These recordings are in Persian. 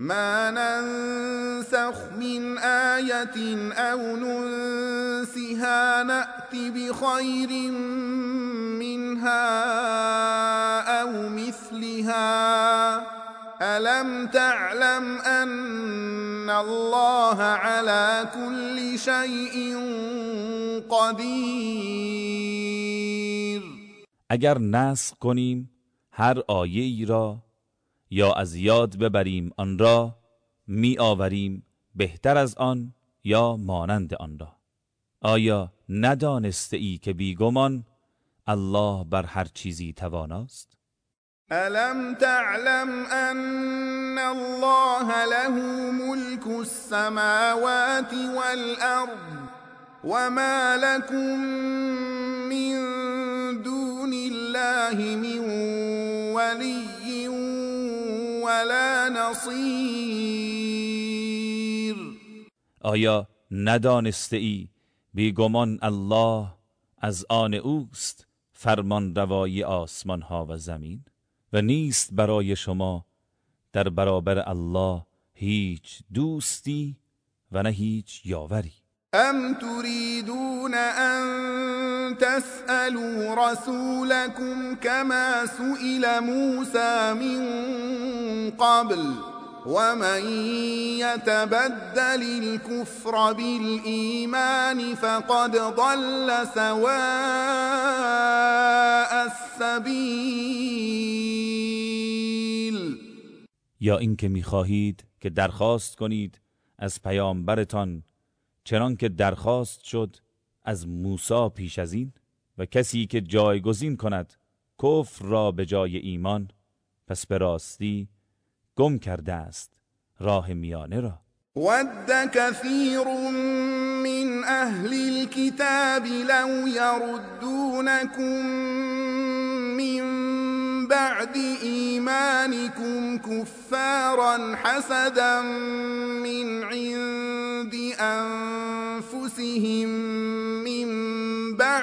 ما ننسخ من آية أو ننسها نأت بخير منها أو مثلها ألم تعلم أن الله على كل شيء قدیر اگر نسخ کنیم هر آیه ای را یا از یاد ببریم آن را می آوریم بهتر از آن یا مانند آن را. آیا ندانسته ای که بیگمان الله بر هر چیزی تواناست؟ الم تعلم ان الله له ملك السماوات والارض وما لكم من دون الله من ولي نصير آیا ندانسته ای بیگمان الله از آن اوست فرمان روایی آسمان ها و زمین؟ و نیست برای شما در برابر الله هیچ دوستی و نه هیچ یاوری؟ ام تريدون ان تسألوا رسولكم كما سئل موسى من قبل ومن يتبدل الكفر بالإيمان فقد ضل سواء السبيل یا اینکه می‌خواهید که درخواست کنید از پیامبرتان چنان که درخواست شد از موسی پیش از این؟ و کسی که جایگزین کند کفر را به جای ایمان پس به راستی گم کرده است راه میانه را. ود كثير من اهل الكتاب لو يردونكم من بعد ایمانكم كفارا حسدا من عند انفسهم من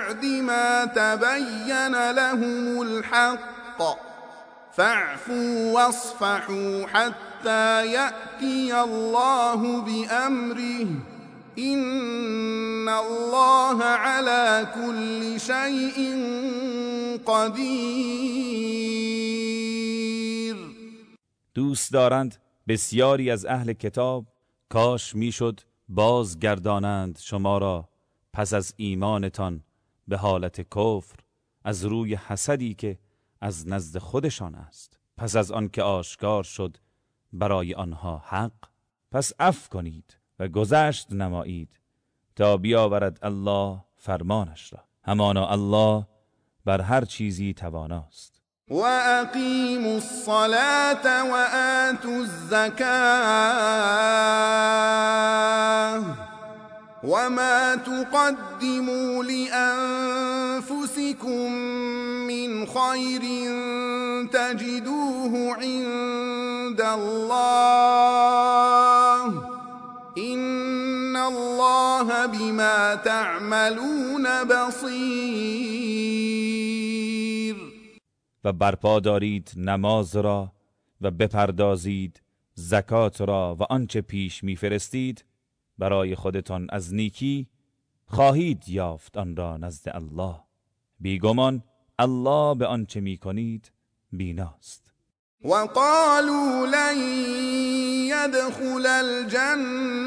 بعد ما تبين لهم الحق. فاعفوا واصفحوا حتى يأتي الله بأمره. إن الله على كل شيء قدیر دوست دارند بسیاری از أهل کتاب کاش میشد بازگردانند شما را. پس از ایمانتان به حالت کفر از روی حسدی که از نزد خودشان است. پس از آنکه آشکار شد برای آنها حق پس اف کنید و گذشت نمایید تا بیاورد الله فرمانش را. همانا الله بر هر چیزی تواناست. و اقیموا الصلاة و آتوا الزکاه وما تقدموا لأنفسكم من خير تجدوه عند الله إن الله بما تعملون بصير و برپا دارید نماز را و بپردازید زکات را و آنچه پیش میفرستید برای خودتان از نیکی خواهید یافت آن را نزد الله. بیگمان الله به آنچه می‌کنید بیناست. وقالوا لن يدخل الجنة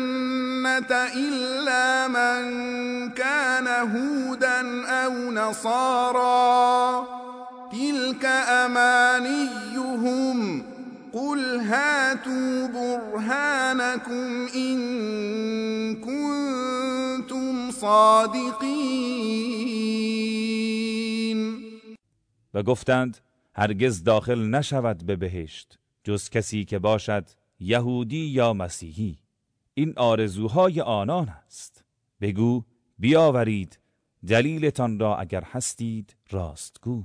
إلا من كان هودا أو نصارا. تلك أمانيهم قل هاتوا برهانكم إن كنتم صادقين و گفتند هرگز داخل نشود به بهشت جز کسی که باشد یهودی یا مسیحی. این آرزوهای آنان است. بگو بیاورید دلیلتان را اگر هستید راستگو.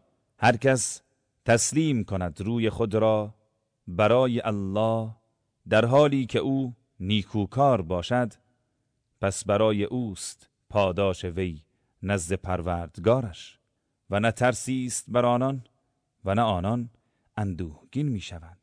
هر کس تسلیم کند روی خود را برای الله در حالی که او نیکوکار باشد پس برای اوست پاداش وی نزد پروردگارش و نه ترسی است بر آنان و نه آنان اندوهگین می‌شوند.